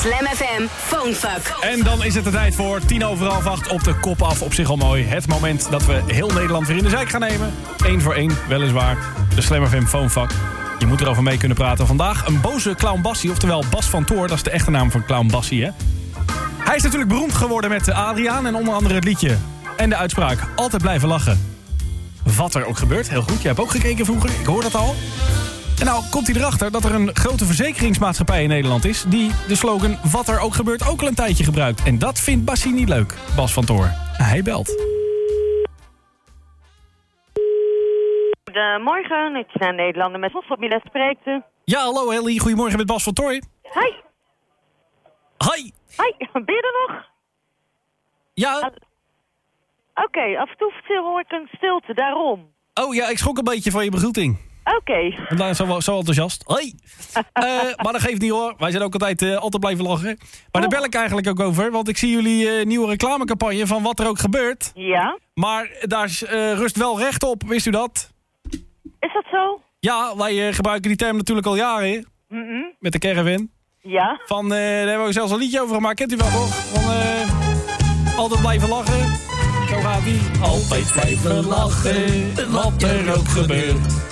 Slam FM Phonefuck. En dan is het de tijd voor tien over half acht op de kop af. Op zich al mooi. Het moment dat we heel Nederland weer in de zijk gaan nemen. Eén voor één, weliswaar. De Slam FM Phonefuck. Je moet erover mee kunnen praten. Vandaag een boze clown Bassie, oftewel Bas van Toor. Dat is de echte naam van clown Bassie, hè? Hij is natuurlijk beroemd geworden met Adriaan en onder andere het liedje. En de uitspraak, altijd blijven lachen. Wat er ook gebeurt, heel goed. Jij hebt ook gekeken vroeger, ik hoor dat al. En nou komt hij erachter dat er een grote verzekeringsmaatschappij in Nederland is... die de slogan wat er ook gebeurt ook al een tijdje gebruikt. En dat vindt Bassie niet leuk, Bas van Toor. Hij belt. Goedemorgen, is naar Nederlander met Familie spreekt u. Ja, hallo Ellie, goedemorgen met Bas van Toor. Hi, Hoi. hi, ben je er nog? Ja, Oké, af en toe hoor ik een stilte, daarom. oh ja, ik schrok een beetje van je begroeting. Oké, Vandaar zo, zo enthousiast. Hoi. Eh, maar dat geeft niet hoor. Wij zijn ook altijd, eh, altijd blijven lachen. Maar daar bel ik eigenlijk ook over. Want ik zie jullie eh, nieuwe reclamecampagne van wat er ook gebeurt. ja. Maar daar is, eh, rust wel recht op, wist u dat? Is dat zo? Ja, wij gebruiken die term natuurlijk al jaren. Mhm. Met de caravan. Ja. Van, eh, daar hebben we zelfs een liedje over gemaakt. Kent u wel toch? Van, eh, altijd blijven lachen. Zo gaat die. Altijd blijven lachen. Wat er ook gebeurt.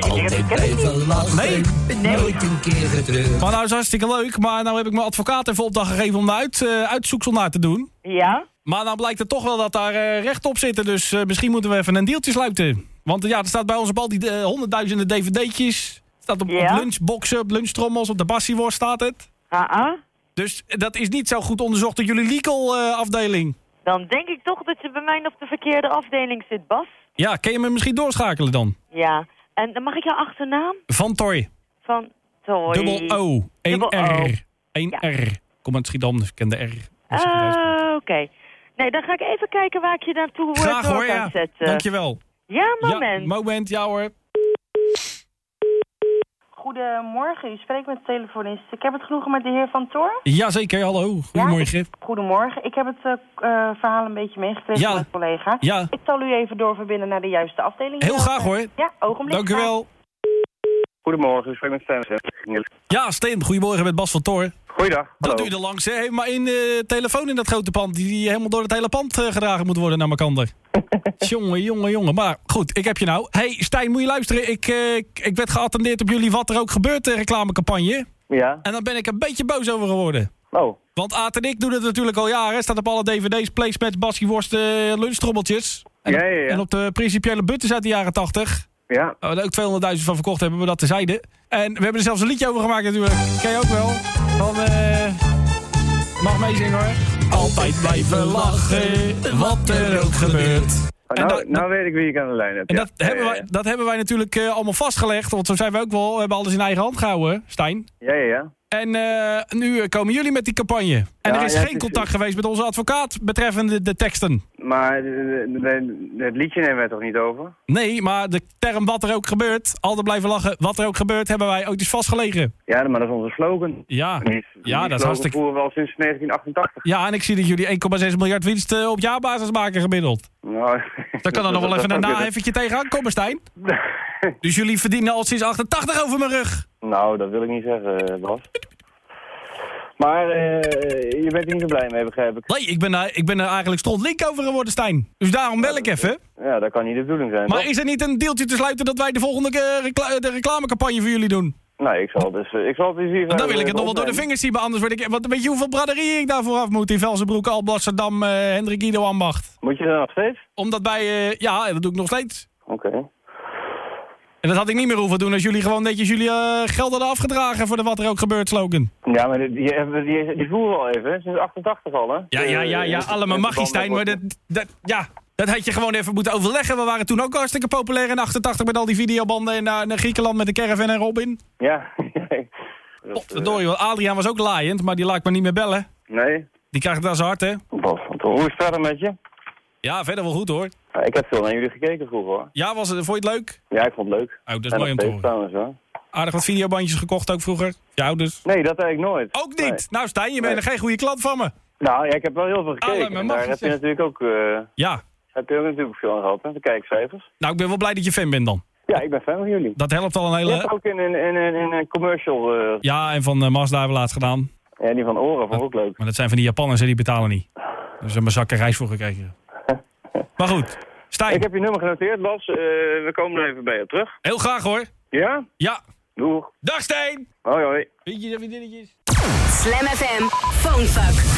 Nee, ik ken het niet. Nee. Nee. nooit een keer getreurd. Maar nou is hartstikke leuk. Maar nou heb ik mijn advocaat even opdracht gegeven om de uit, eh, uitzoeksel naar te doen. Ja. Maar nou blijkt het toch wel dat daar eh, recht op zitten. Dus eh, misschien moeten we even een deeltje sluiten. Want ja, er staat bij ons op al die honderdduizenden dvd'tjes. staat op, Ja. op lunchboxen, op lunchtrommels, op de bassieworst staat het. Ah, Dus dat is niet zo goed onderzocht door jullie legal afdeling. Dan denk ik toch dat je bij mij op de verkeerde afdeling zit, Bas. Ja, kun je me misschien doorschakelen dan? Ja. En dan mag ik jouw achternaam? Van Toy. Van Toy. Dubbel O. 1 Dubbel O. R. 1 Ja. R. Kom uit Schiedam, dus ik ken de R. Ah, oké. Nee, dan ga ik even kijken waar ik je naartoe Graag door hoor, kan ja. zetten. Dankjewel. Ja, moment. Ja, moment, ja hoor. Goedemorgen, u spreekt met de telefonist. Ik heb het genoegen met de heer Van Toor. Jazeker, hallo. Goedemorgen. Goedemorgen, ik heb het eh, eh, verhaal een beetje meegekregen Ja. van mijn collega. Ja, Ik zal u even doorverbinden naar de juiste afdeling. heel graag hoor. Ja, ogenblik. Dank u wel. Goedemorgen, ik spreek met Stijn. Ja, Steen, goedemorgen met Bas van Toor. Goeiedag. Dat hallo. duurde langs, hè? Maar in de telefoon in dat grote pand, die, die helemaal door het hele pand eh, gedragen moet worden naar mijn kanten. jongen, jongen, jongen. Maar goed, ik heb je nou. hey, Stijn, moet je luisteren. Ik, eh, ik, werd geattendeerd op jullie wat er ook gebeurt, eh, reclamecampagne. Ja? En dan ben ik een beetje boos over geworden. Oh, Want Aad en ik doen het natuurlijk al jaren. Staat op alle dvd's, placemats, bassieworsten, uh, lunchtrommeltjes. En, Ja, ja, ja. en op de principiële buttons uit de jaren 80. ja. Waar we er ook 200.000 van verkocht hebben, we dat tezijde. En we hebben er zelfs een liedje over gemaakt natuurlijk. Ken je ook wel. Van, eh... Mag meezingen hoor. Altijd blijven lachen, wat er ook gebeurt. En nou, dat- nou weet ik wie ik aan de lijn heb. En ja. dat, hebben wij, dat hebben wij natuurlijk eh, allemaal vastgelegd. Want zo zijn we ook wel. We hebben alles in eigen hand gehouden, Stijn. Ja, ja, ja. En eh, nu komen jullie met die campagne. En Ja, er is ja, geen is- contact geweest met onze advocaat betreffende de teksten. Maar het liedje nemen wij toch niet over? Nee, maar de term wat er ook gebeurt, altijd blijven lachen, wat er ook gebeurt, hebben wij ook dus vastgelegen. Ja, maar dat is onze slogan. Ja, Die, die ja dat is hartstikke... voeren we al sinds 1988. Ja, en ik zie dat jullie 1,6 miljard winst eh, op jaarbasis maken gemiddeld. Nou, Daar kan er nog wel even een naheffetje tegenaan komen, Stijn. Dus jullie verdienen al sinds 88 over mijn rug. Nou, dat wil ik niet zeggen, eh, Bas. Maar eh, je bent er niet zo blij mee, begrijp ik. Nee, ik ben, er, ik ben er eigenlijk strontlink over geworden, Stijn. Dus daarom bel ik even. Ja, dat kan niet de bedoeling zijn, Maar toch? is er niet een deeltje te sluiten dat wij de volgende recla- de reclamecampagne voor jullie doen? Nee, ik zal, dus, eh, ik zal het eens hier... Dan wil ik het nog wel door de vingers zien, maar anders weet ik... Want weet je hoeveel braderie ik daarvoor af moet? In Velsenbroek, Alblasserdam, eh Hendrik Ido Ambacht. Moet je er nog steeds? Omdat bij... ja, dat doe ik nog steeds. Oké. En dat had ik niet meer hoeven doen als jullie gewoon netjes jullie eh, geld hadden afgedragen voor de wat er ook gebeurt slogan. Ja, maar die, die, die, die voeren we al even, sinds 88 al, hè? Ja, ja, ja, ja, Eh, allemaal in mag je verband Stijn, maar dat, dat, ja, dat had je gewoon even moeten overleggen. We waren toen ook hartstikke populair in 88 met al die videobanden en naar, naar Griekenland met de caravan en Robin. Ja. Potverdorie, want Adriaan was ook laaiend, maar die laat ik me niet meer bellen. eh, nee. Die krijgt het aan zijn hart, hè? Want hoe is het verder met je? Ja, verder wel goed hoor. Ik heb veel naar jullie gekeken vroeger, hoor. Ja, was het, vond je het leuk? Ja, ik vond het leuk. Oh, dat is En mooi om te horen. trouwens, hoor. Aardig wat videobandjes gekocht ook vroeger. Je ouders. Nee, dat eigenlijk nooit. Ook niet. Nee. Nou Stijn, je bent Nee. geen goede klant van me. Nou, ja, ik heb wel heel veel gekeken. En daar heb je natuurlijk ook, eh, Ja. heb je ook natuurlijk veel aan gehad, hè? De kijkcijfers. Nou, ik ben wel blij dat je fan bent dan. Ja, ik ben fan van jullie. Dat helpt al een Je hebt hele... ook in een in, in, in een commercial... eh, Ja, en van uh, Mazda hebben we laatst gedaan. Ja, die van Oren vond ik ook leuk. Maar dat zijn van die Japanners, hè, die betalen niet. Daar hebben ze mijn zakken reis voor gekregen. Maar goed, Stijn, Ik heb je nummer genoteerd, Bas. Eh, we komen er even bij je terug. heel graag hoor. Ja? Ja, Doeg. dag Stijn! Hoi, hoi. Vriendjes en vriendinnetjes. Slam FM Phonefuck.